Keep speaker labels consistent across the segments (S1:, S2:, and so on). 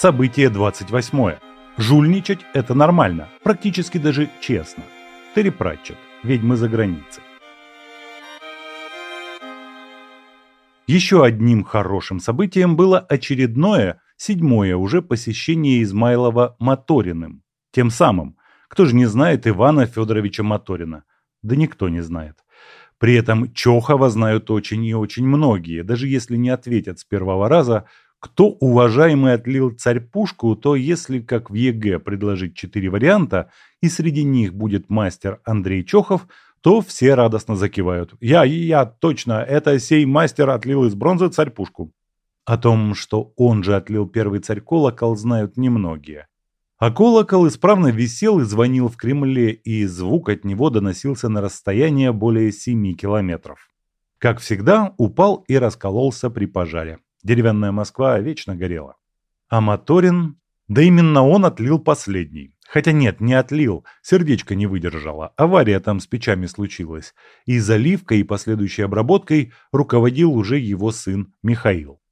S1: Событие 28. Жульничать – это нормально, практически даже честно. Терри Пратчет. Ведьмы за границей. Еще одним хорошим событием было очередное, седьмое уже посещение Измайлова Моториным. Тем самым. Кто же не знает Ивана Федоровича Моторина? Да никто не знает. При этом Чохова знают очень и очень многие. Даже если не ответят с первого раза, кто уважаемый отлил царь-пушку, то если, как в ЕГЭ, предложить четыре варианта, и среди них будет мастер Андрей Чохов, то все радостно закивают. Я-я, точно, это сей мастер отлил из бронзы царь-пушку. О том, что он же отлил первый царь-колокол, знают немногие. А колокол исправно висел и звонил в Кремле, и звук от него доносился на расстояние более 7 километров. Как всегда, упал и раскололся при пожаре. Деревянная Москва вечно горела. А Моторин... Да именно он отлил последний. Хотя нет, не отлил, сердечко не выдержало, авария там с печами случилась. И заливкой и последующей обработкой руководил уже его сын Михаил.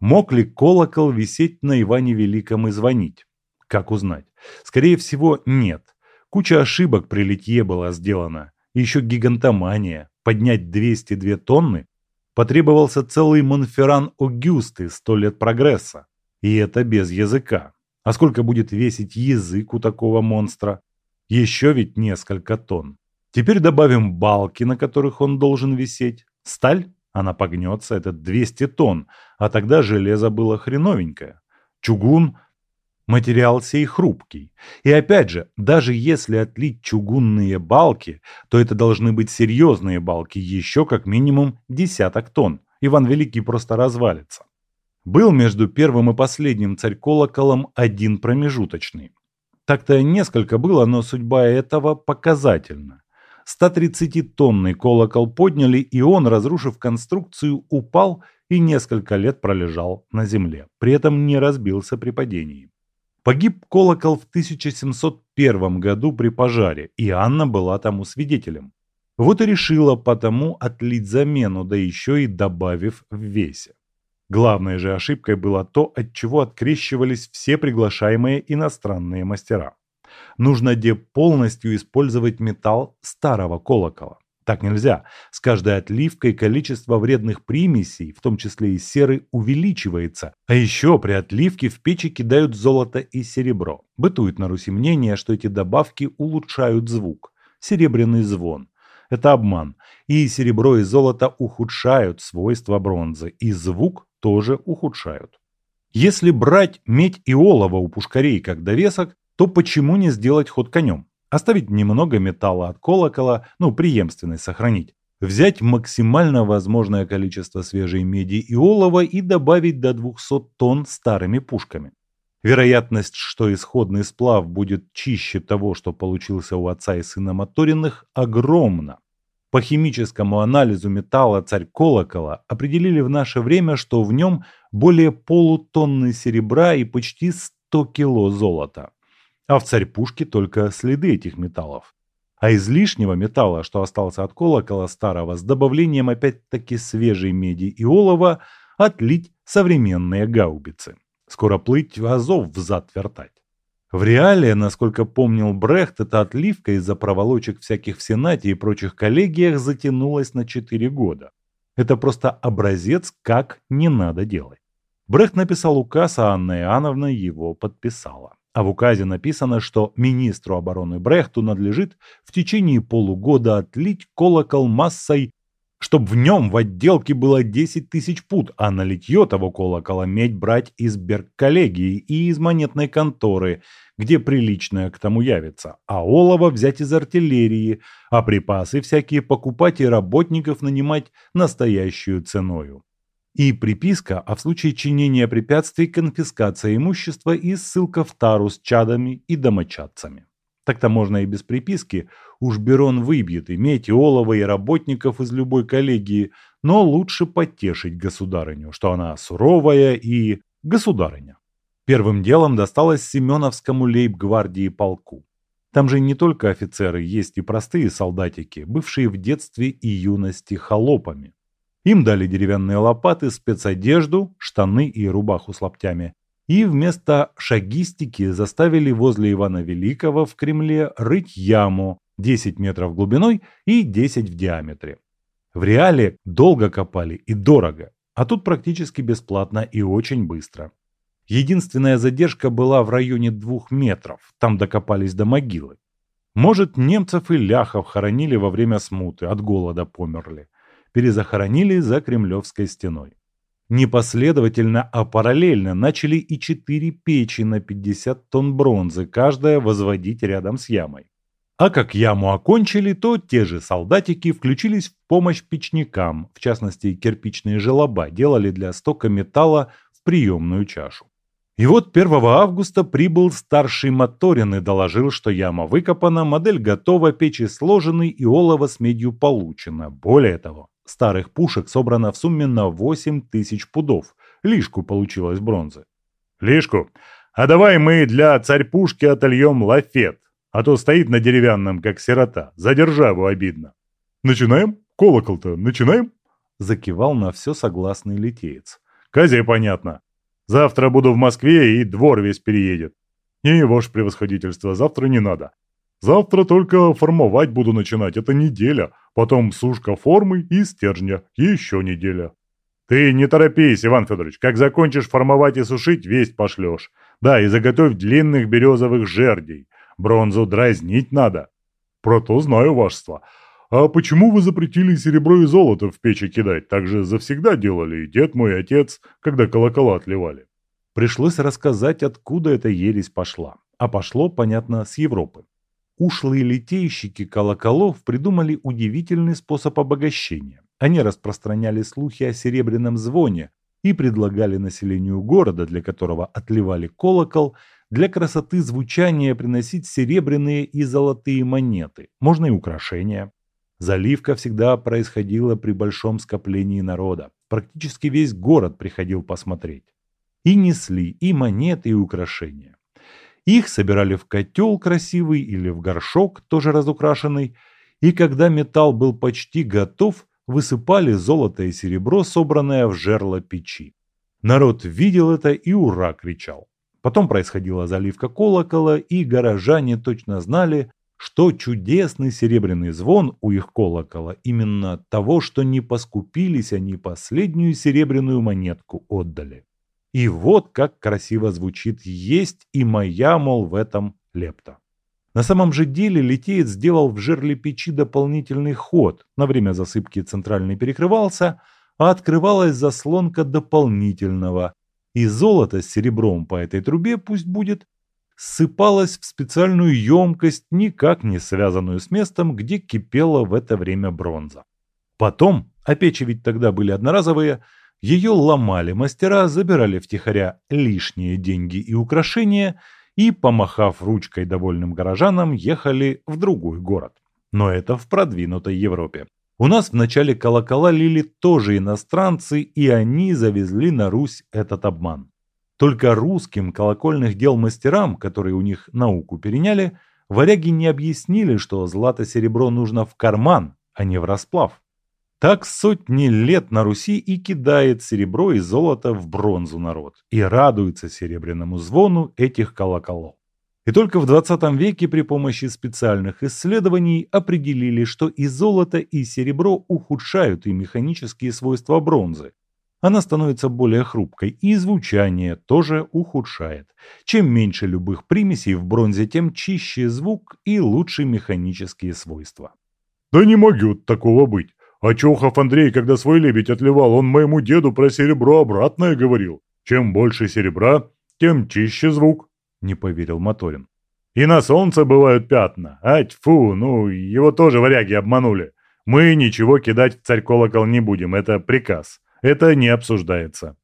S1: Мог ли колокол висеть на Иване Великом и звонить? Как узнать? Скорее всего, нет. Куча ошибок при литье была сделана. Еще гигантомания. Поднять 202 тонны Потребовался целый Монферран Огюсты, сто лет прогресса. И это без языка. А сколько будет весить язык у такого монстра? Еще ведь несколько тонн. Теперь добавим балки, на которых он должен висеть. Сталь? Она погнется, это 200 тонн, а тогда железо было хреновенькое. Чугун Материал сей хрупкий. И опять же, даже если отлить чугунные балки, то это должны быть серьезные балки, еще как минимум десяток тонн. Иван Великий просто развалится. Был между первым и последним царь-колоколом один промежуточный. Так-то несколько было, но судьба этого показательна. 130-тонный колокол подняли, и он, разрушив конструкцию, упал и несколько лет пролежал на земле. При этом не разбился при падении. Погиб колокол в 1701 году при пожаре, и Анна была тому свидетелем. Вот и решила потому отлить замену, да еще и добавив в весе. Главной же ошибкой было то, от чего открещивались все приглашаемые иностранные мастера. Нужно где полностью использовать металл старого колокола. Так нельзя. С каждой отливкой количество вредных примесей, в том числе и серы, увеличивается. А еще при отливке в печи кидают золото и серебро. Бытует на Руси мнение, что эти добавки улучшают звук. Серебряный звон. Это обман. И серебро и золото ухудшают свойства бронзы. И звук тоже ухудшают. Если брать медь и олово у пушкарей как довесок, то почему не сделать ход конем? Оставить немного металла от колокола, ну, преемственность сохранить. Взять максимально возможное количество свежей меди и олова и добавить до 200 тонн старыми пушками. Вероятность, что исходный сплав будет чище того, что получился у отца и сына Моториных, огромна. По химическому анализу металла царь колокола определили в наше время, что в нем более полутонны серебра и почти 100 кило золота а в царь-пушке только следы этих металлов. А из лишнего металла, что остался от колокола старого, с добавлением опять-таки свежей меди и олова, отлить современные гаубицы. Скоро плыть в Азов взад вертать. В реале, насколько помнил Брехт, эта отливка из-за проволочек всяких в Сенате и прочих коллегиях затянулась на 4 года. Это просто образец, как не надо делать. Брехт написал указ, а Анна Иоанновна его подписала. А в указе написано, что министру обороны Брехту надлежит в течение полугода отлить колокол массой, чтобы в нем в отделке было 10 тысяч пут, а на литье того колокола медь брать из Берг-коллегии и из монетной конторы, где приличное к тому явится, а олово взять из артиллерии, а припасы всякие покупать и работников нанимать настоящую ценою и приписка, а в случае чинения препятствий конфискация имущества и ссылка в тару с чадами и домочадцами. Так-то можно и без приписки, уж Берон выбьет иметь и олова, и работников из любой коллегии, но лучше потешить государыню, что она суровая и государыня. Первым делом досталось Семеновскому лейб-гвардии полку. Там же не только офицеры, есть и простые солдатики, бывшие в детстве и юности холопами. Им дали деревянные лопаты, спецодежду, штаны и рубаху с лаптями. и вместо шагистики заставили возле Ивана Великого в Кремле рыть яму 10 метров глубиной и 10 в диаметре. В реале долго копали и дорого, а тут практически бесплатно и очень быстро. Единственная задержка была в районе двух метров, там докопались до могилы. Может, немцев и ляхов хоронили во время смуты, от голода померли. Перезахоронили за Кремлевской стеной. Непоследовательно, а параллельно начали и четыре печи на 50 тонн бронзы, каждая возводить рядом с ямой. А как яму окончили, то те же солдатики включились в помощь печникам, в частности кирпичные желоба делали для стока металла в приемную чашу. И вот 1 августа прибыл старший Моторин и доложил, что яма выкопана, модель готова, печи сложены и олово с медью получено. Более того, Старых пушек собрано в сумме на 8 тысяч пудов. Лишку получилось бронзы.
S2: Лишку? А давай мы для царь-пушки отольем лафет. А то стоит на деревянном, как сирота. За державу обидно. Начинаем? Колокол-то начинаем?
S1: Закивал на все согласный литеец.
S2: Козе понятно. Завтра буду в Москве, и двор весь переедет. Не, ваше превосходительство, завтра не надо. Завтра только формовать буду начинать, это неделя. Потом сушка формы и стержня, еще неделя. Ты не торопись, Иван Федорович, как закончишь формовать и сушить, весть пошлешь. Да, и заготовь длинных березовых жердей. Бронзу дразнить надо. Про то знаю, вашество. А почему вы запретили серебро и золото в печи кидать? Так же завсегда делали и дед мой, и отец, когда колокола отливали.
S1: Пришлось рассказать, откуда эта ересь пошла. А пошло, понятно, с Европы. Ушлые литейщики колоколов придумали удивительный способ обогащения. Они распространяли слухи о серебряном звоне и предлагали населению города, для которого отливали колокол, для красоты звучания приносить серебряные и золотые монеты, можно и украшения. Заливка всегда происходила при большом скоплении народа. Практически весь город приходил посмотреть. И несли и монеты, и украшения. Их собирали в котел красивый или в горшок, тоже разукрашенный, и когда металл был почти готов, высыпали золото и серебро, собранное в жерло печи. Народ видел это и ура кричал. Потом происходила заливка колокола, и горожане точно знали, что чудесный серебряный звон у их колокола именно того, что не поскупились они последнюю серебряную монетку отдали. И вот как красиво звучит «есть» и моя, мол, в этом лепта. На самом же деле литеец сделал в жерле печи дополнительный ход. На время засыпки центральный перекрывался, а открывалась заслонка дополнительного. И золото с серебром по этой трубе, пусть будет, ссыпалось в специальную емкость, никак не связанную с местом, где кипела в это время бронза. Потом, а печи ведь тогда были одноразовые, ее ломали мастера, забирали втихаря лишние деньги и украшения и, помахав ручкой довольным горожанам, ехали в другой город. Но это в продвинутой Европе. У нас вначале колокола лили тоже иностранцы, и они завезли на Русь этот обман. Только русским колокольных дел мастерам, которые у них науку переняли, варяги не объяснили, что злато-серебро нужно в карман, а не в расплав. Так сотни лет на Руси и кидает серебро и золото в бронзу народ, и радуется серебряному звону этих колоколов. И только в 20 веке при помощи специальных исследований определили, что и золото, и серебро ухудшают и механические свойства бронзы. Она становится более хрупкой, и звучание тоже ухудшает. Чем меньше любых примесей в бронзе, тем чище звук и лучше механические свойства.
S2: «Да не могет такого быть!» Чохов Андрей, когда свой лебедь отливал, он моему деду про серебро обратное говорил. Чем больше серебра, тем чище звук. Не поверил Моторин. И на солнце бывают пятна. А тьфу, ну, его тоже варяги обманули. Мы ничего кидать в царь колокол не будем, это приказ. Это не обсуждается.